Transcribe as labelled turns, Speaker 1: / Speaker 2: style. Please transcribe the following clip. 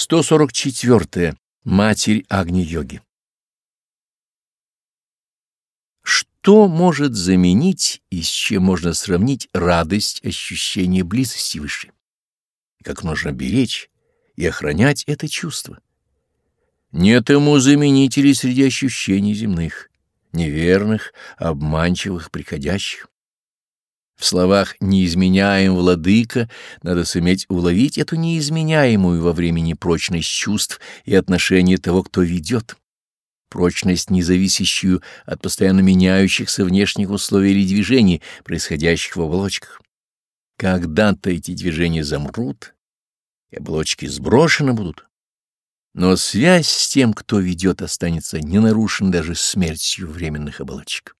Speaker 1: 144. Матерь Агни-йоги Что может заменить и с чем можно сравнить радость ощущения близости высшей? Как нужно беречь и охранять это чувство? Нет ему заменителей среди ощущений земных, неверных, обманчивых, приходящих. В словах «неизменяем владыка» надо суметь уловить эту неизменяемую во времени прочность чувств и отношения того, кто ведет. Прочность, не зависящую от постоянно меняющихся внешних условий или движений, происходящих в оболочках. Когда-то эти движения замрут, и оболочки сброшены будут. Но связь с тем, кто ведет, останется ненарушенной даже смертью временных оболочек.